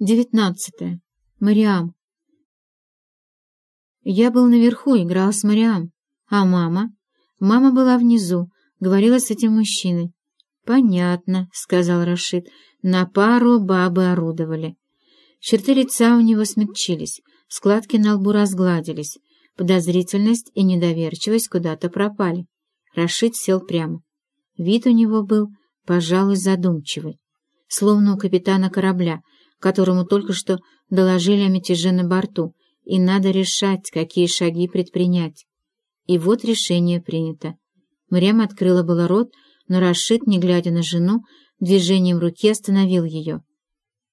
Девятнадцатое. Мариам. Я был наверху, играл с Мариам. А мама? Мама была внизу, говорила с этим мужчиной. «Понятно», — сказал Рашид. «На пару бабы орудовали». Черты лица у него смягчились, складки на лбу разгладились, подозрительность и недоверчивость куда-то пропали. Рашид сел прямо. Вид у него был, пожалуй, задумчивый, словно у капитана корабля, которому только что доложили о мятеже на борту, и надо решать, какие шаги предпринять. И вот решение принято. Мрям открыла было рот, но Рашид, не глядя на жену, движением руки остановил ее.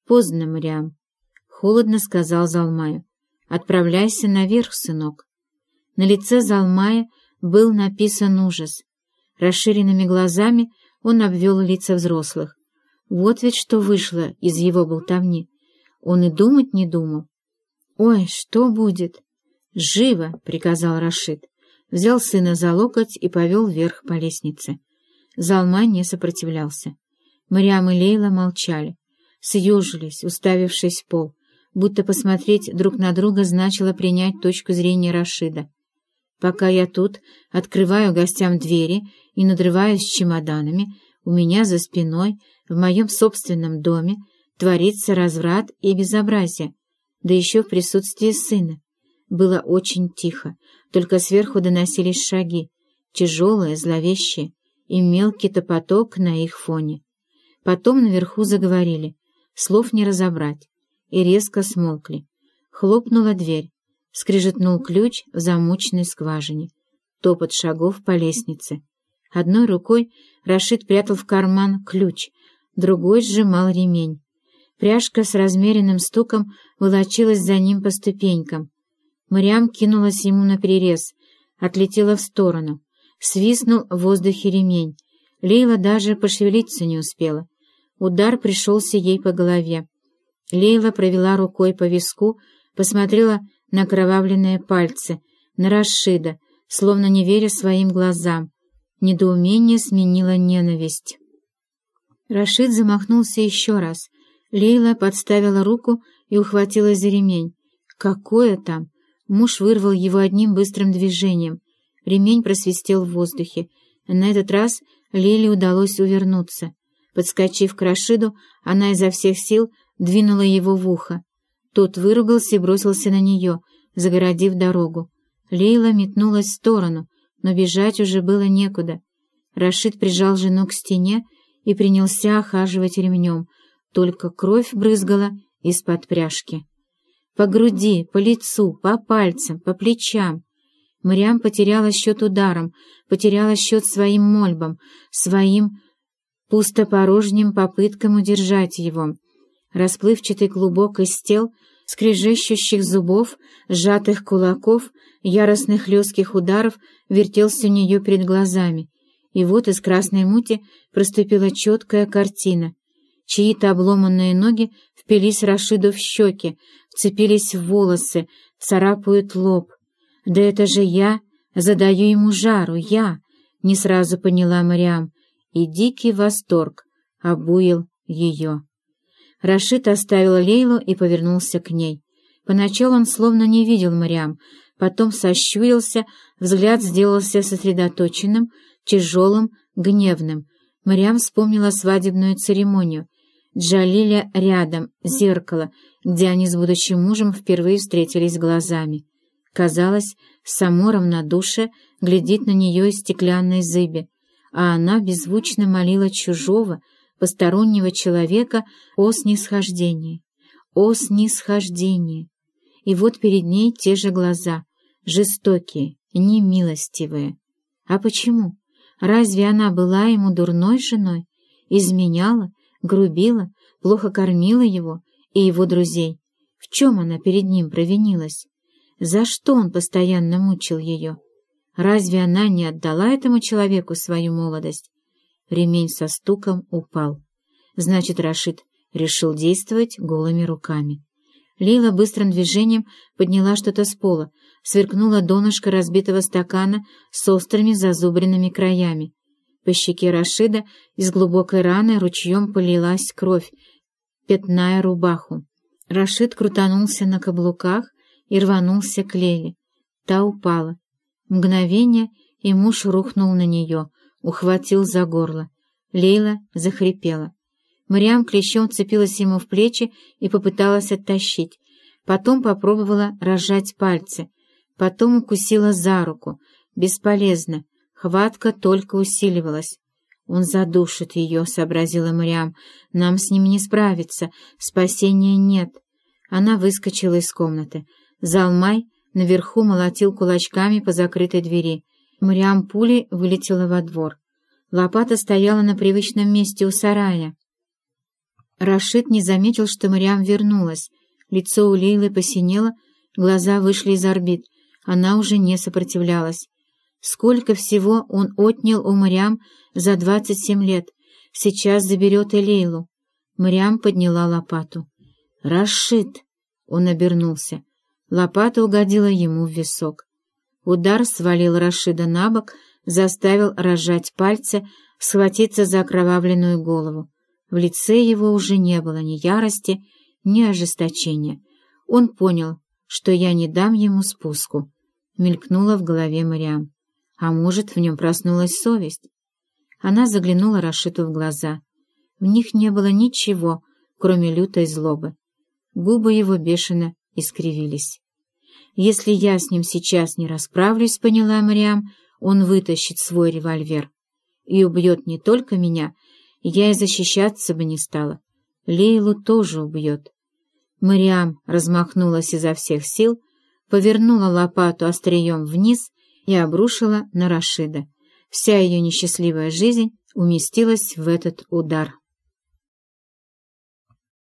«Поздно, Мрям», — холодно сказал Залмаю. «Отправляйся наверх, сынок». На лице Залмая был написан ужас. Расширенными глазами он обвел лица взрослых. Вот ведь что вышло из его болтовни. Он и думать не думал. «Ой, что будет?» «Живо!» — приказал Рашид. Взял сына за локоть и повел вверх по лестнице. Залмай не сопротивлялся. Мариам и Лейла молчали, съежились, уставившись в пол, будто посмотреть друг на друга значило принять точку зрения Рашида. Пока я тут открываю гостям двери и надрываюсь чемоданами, у меня за спиной в моем собственном доме творится разврат и безобразие, да еще в присутствии сына. Было очень тихо, только сверху доносились шаги, тяжелые, зловещие, и мелкий топоток на их фоне. Потом наверху заговорили, слов не разобрать, и резко смолкли. Хлопнула дверь, скрижетнул ключ в замочной скважине, топот шагов по лестнице. Одной рукой Рашид прятал в карман ключ, другой сжимал ремень. Пряжка с размеренным стуком волочилась за ним по ступенькам. Мариам кинулась ему на перерез, отлетела в сторону. Свистнул в воздухе ремень. Лейла даже пошевелиться не успела. Удар пришелся ей по голове. Лейла провела рукой по виску, посмотрела на кровавленные пальцы, на Рашида, словно не веря своим глазам. Недоумение сменило ненависть. Рашид замахнулся еще раз. Лейла подставила руку и ухватилась за ремень. Какое там? Муж вырвал его одним быстрым движением. Ремень просвистел в воздухе. На этот раз Лиле удалось увернуться. Подскочив к Рашиду, она изо всех сил двинула его в ухо. Тот выругался и бросился на нее, загородив дорогу. Лейла метнулась в сторону, но бежать уже было некуда. Рашид прижал жену к стене и принялся охаживать ремнем, только кровь брызгала из-под пряжки. По груди, по лицу, по пальцам, по плечам. Мрям потеряла счет ударом, потеряла счет своим мольбам, своим пустопорожним попыткам удержать его. Расплывчатый клубок из тел, скрежещущих зубов, сжатых кулаков, яростных лёгких ударов вертелся у нее перед глазами. И вот из красной мути проступила четкая картина. Чьи-то обломанные ноги впились Рашиду в щеки, вцепились в волосы, царапают лоб. «Да это же я задаю ему жару, я!» — не сразу поняла Мариам, и дикий восторг обуял ее. Рашид оставил Лейлу и повернулся к ней. Поначалу он словно не видел Мариам, потом сощурился, взгляд сделался сосредоточенным, тяжелым, гневным. Мариам вспомнила свадебную церемонию. Джалиля рядом, зеркало, где они с будущим мужем впервые встретились глазами. Казалось, само равнодушие глядит на нее из стеклянной зыби, а она беззвучно молила чужого, постороннего человека о снисхождении, о снисхождении. И вот перед ней те же глаза, жестокие, немилостивые. А почему? Разве она была ему дурной женой? Изменяла, грубила, плохо кормила его и его друзей? В чем она перед ним провинилась? За что он постоянно мучил ее? Разве она не отдала этому человеку свою молодость? Ремень со стуком упал. Значит, Рашид решил действовать голыми руками. Лила быстрым движением подняла что-то с пола, сверкнула донышко разбитого стакана с острыми зазубренными краями. По щеке Рашида из глубокой раны ручьем полилась кровь, пятная рубаху. Рашид крутанулся на каблуках и рванулся к Леле. Та упала. Мгновение, и муж рухнул на нее, ухватил за горло. Лейла захрипела. Мариам клещом цепилась ему в плечи и попыталась оттащить. Потом попробовала разжать пальцы. Потом укусила за руку. Бесполезно. Хватка только усиливалась. «Он задушит ее», — сообразила Мариам. «Нам с ним не справиться. Спасения нет». Она выскочила из комнаты. Залмай наверху молотил кулачками по закрытой двери. Мариам пулей вылетела во двор. Лопата стояла на привычном месте у сарая. Рашид не заметил, что Мариам вернулась. Лицо у Лейлы посинело, глаза вышли из орбит. Она уже не сопротивлялась. Сколько всего он отнял у Мариам за двадцать семь лет. Сейчас заберет и Лейлу. Мариам подняла лопату. «Рашид!» — он обернулся. Лопата угодила ему в висок. Удар свалил Рашида на бок, заставил разжать пальцы, схватиться за окровавленную голову. В лице его уже не было ни ярости, ни ожесточения. Он понял, что я не дам ему спуску. Мелькнула в голове Мариам. А может, в нем проснулась совесть? Она заглянула Рашиту в глаза. В них не было ничего, кроме лютой злобы. Губы его бешено искривились. «Если я с ним сейчас не расправлюсь, — поняла Мариам, — он вытащит свой револьвер и убьет не только меня, я и защищаться бы не стала. Лейлу тоже убьет. Мариам размахнулась изо всех сил, повернула лопату острием вниз и обрушила на Рашида. Вся ее несчастливая жизнь уместилась в этот удар.